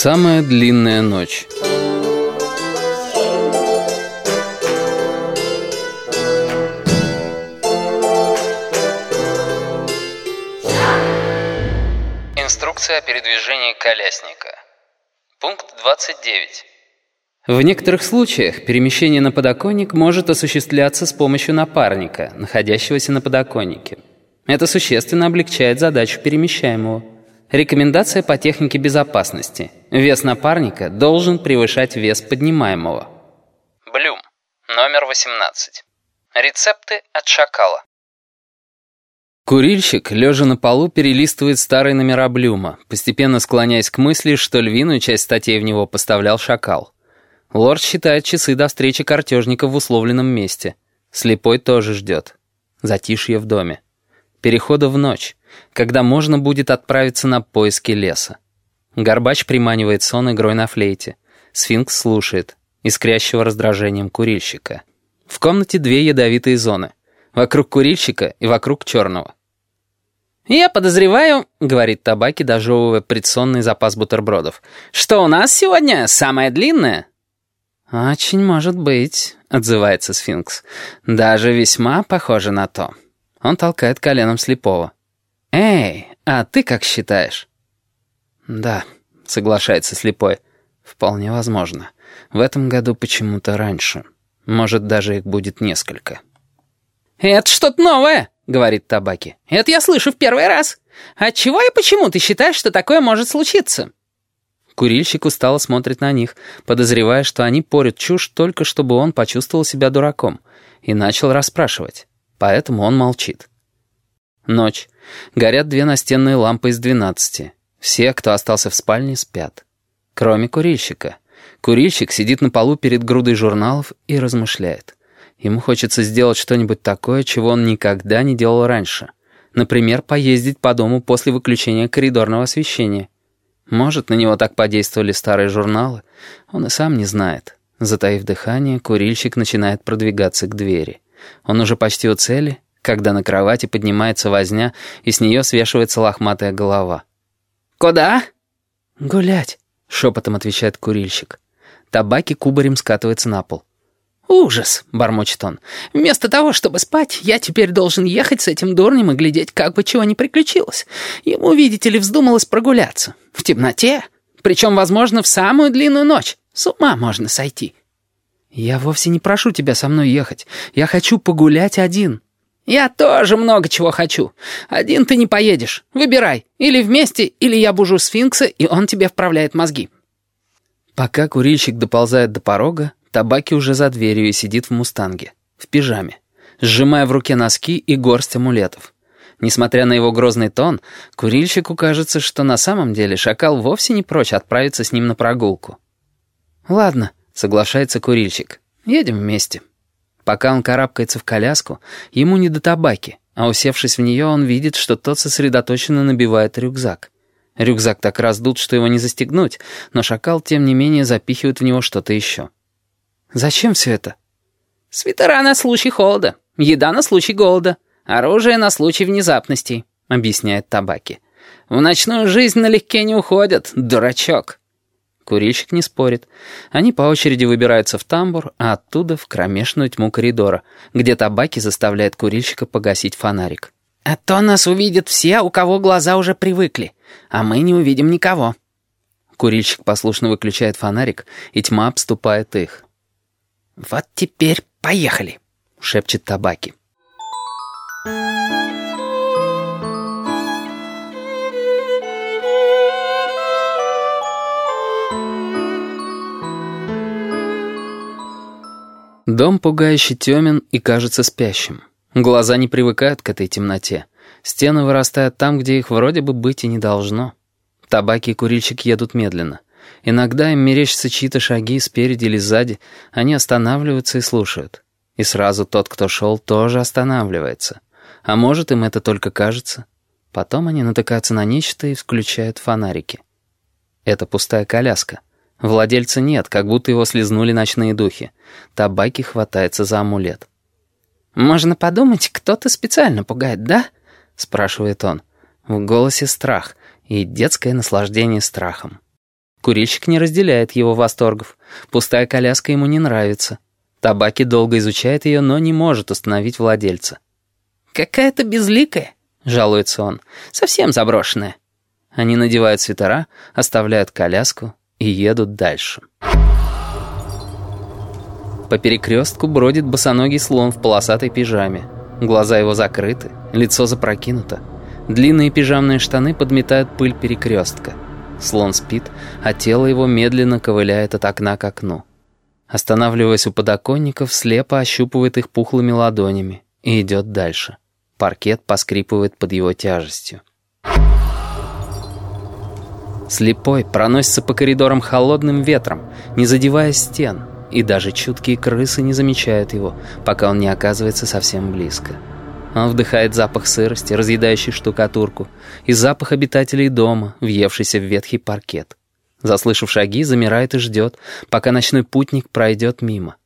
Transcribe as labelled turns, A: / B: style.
A: Самая длинная ночь.
B: Инструкция о передвижении колясника. Пункт 29.
A: В некоторых случаях перемещение на подоконник может осуществляться с помощью напарника, находящегося на подоконнике. Это существенно облегчает задачу перемещаемого. Рекомендация по технике безопасности. Вес напарника должен превышать вес поднимаемого.
B: Блюм. Номер 18. Рецепты от шакала.
A: Курильщик, лежа на полу, перелистывает старые номера Блюма, постепенно склоняясь к мысли, что львиную часть статей в него поставлял шакал. Лорд считает часы до встречи картежников в условленном месте. Слепой тоже ждет. Затишье в доме. Перехода в ночь, когда можно будет отправиться на поиски леса. Горбач приманивает сон игрой на флейте. Сфинкс слушает, искрящего раздражением курильщика. В комнате две ядовитые зоны. Вокруг курильщика и вокруг черного. «Я подозреваю», — говорит табаки, дожевывая предсонный запас бутербродов, «что у нас сегодня самое длинное». «Очень может быть», — отзывается сфинкс. «Даже весьма похоже на то». Он толкает коленом слепого. «Эй, а ты как считаешь?» «Да», — соглашается слепой. «Вполне возможно. В этом году почему-то раньше. Может, даже их будет несколько».
C: «Это что-то новое», — говорит Табаки. «Это я слышу в первый раз. Отчего и почему ты считаешь, что такое может случиться?»
A: Курильщик устало смотрит на них, подозревая, что они порят чушь только чтобы он почувствовал себя дураком, и начал расспрашивать. Поэтому он молчит. Ночь. Горят две настенные лампы из двенадцати. Все, кто остался в спальне, спят. Кроме курильщика. Курильщик сидит на полу перед грудой журналов и размышляет. Ему хочется сделать что-нибудь такое, чего он никогда не делал раньше. Например, поездить по дому после выключения коридорного освещения. Может, на него так подействовали старые журналы? Он и сам не знает. Затаив дыхание, курильщик начинает продвигаться к двери. Он уже почти у цели, когда на кровати поднимается возня, и с нее свешивается лохматая голова.
C: «Куда?»
A: «Гулять», — шепотом отвечает курильщик. Табаки кубарем скатывается на пол.
C: «Ужас!» — бормочет он. «Вместо того, чтобы спать, я теперь должен ехать с этим дурнем и глядеть, как бы чего ни приключилось. Ему, видите ли, вздумалось прогуляться. В темноте. Причем, возможно, в самую длинную ночь. С ума можно сойти».
A: «Я вовсе не прошу тебя со мной ехать. Я хочу погулять один».
C: «Я тоже много чего хочу. Один ты не поедешь. Выбирай. Или вместе, или я бужу сфинкса, и он тебе вправляет мозги».
A: Пока курильщик доползает до порога, Табаки уже за дверью и сидит в мустанге, в пижаме, сжимая в руке носки и горсть амулетов. Несмотря на его грозный тон, курильщику кажется, что на самом деле шакал вовсе не прочь отправиться с ним на прогулку. «Ладно», — соглашается курильщик, — «едем вместе». Пока он карабкается в коляску, ему не до табаки, а усевшись в нее, он видит, что тот сосредоточенно набивает рюкзак. Рюкзак так раздут, что его не застегнуть, но шакал, тем не менее, запихивает в него что-то еще. Зачем все это?
C: Свитера на случай холода, еда на случай голода, оружие на случай внезапностей, объясняет Табаки. В ночную жизнь налегке не уходят, дурачок.
A: Курильщик не спорит. Они по очереди выбираются в тамбур, а оттуда в кромешную тьму коридора, где Табаки заставляет курильщика погасить фонарик.
C: «А то нас увидят все, у кого глаза уже привыкли, а мы не увидим никого».
A: Курильщик послушно выключает фонарик, и тьма обступает их.
C: «Вот теперь поехали», — шепчет Табаки.
A: Дом пугающе темен и кажется спящим. Глаза не привыкают к этой темноте. Стены вырастают там, где их вроде бы быть и не должно. Табаки и курильщик едут медленно. Иногда им мерещатся чьи-то шаги спереди или сзади, они останавливаются и слушают. И сразу тот, кто шел, тоже останавливается. А может, им это только кажется. Потом они натыкаются на нечто и включают фонарики. Это пустая коляска. Владельца нет, как будто его слезнули ночные духи. Табаки хватается за амулет.
C: «Можно подумать, кто-то специально пугает, да?» — спрашивает он.
A: В голосе страх и детское наслаждение страхом. Курильщик не разделяет его восторгов. Пустая коляска ему не нравится. Табаки долго изучает ее, но не может установить владельца.
C: «Какая-то безликая», — жалуется он, — «совсем заброшенная».
A: Они надевают свитера, оставляют коляску и едут дальше. По перекрестку бродит босоногий слон в полосатой пижаме. Глаза его закрыты, лицо запрокинуто. Длинные пижамные штаны подметают пыль перекрестка. Слон спит, а тело его медленно ковыляет от окна к окну. Останавливаясь у подоконников, слепо ощупывает их пухлыми ладонями и идет дальше. Паркет поскрипывает под его тяжестью. Слепой проносится по коридорам холодным ветром, не задевая стен, и даже чуткие крысы не замечают его, пока он не оказывается совсем близко. Он вдыхает запах сырости, разъедающий штукатурку, и запах обитателей дома, въевшийся в ветхий паркет. Заслышав шаги, замирает и ждет, пока ночной путник пройдет мимо.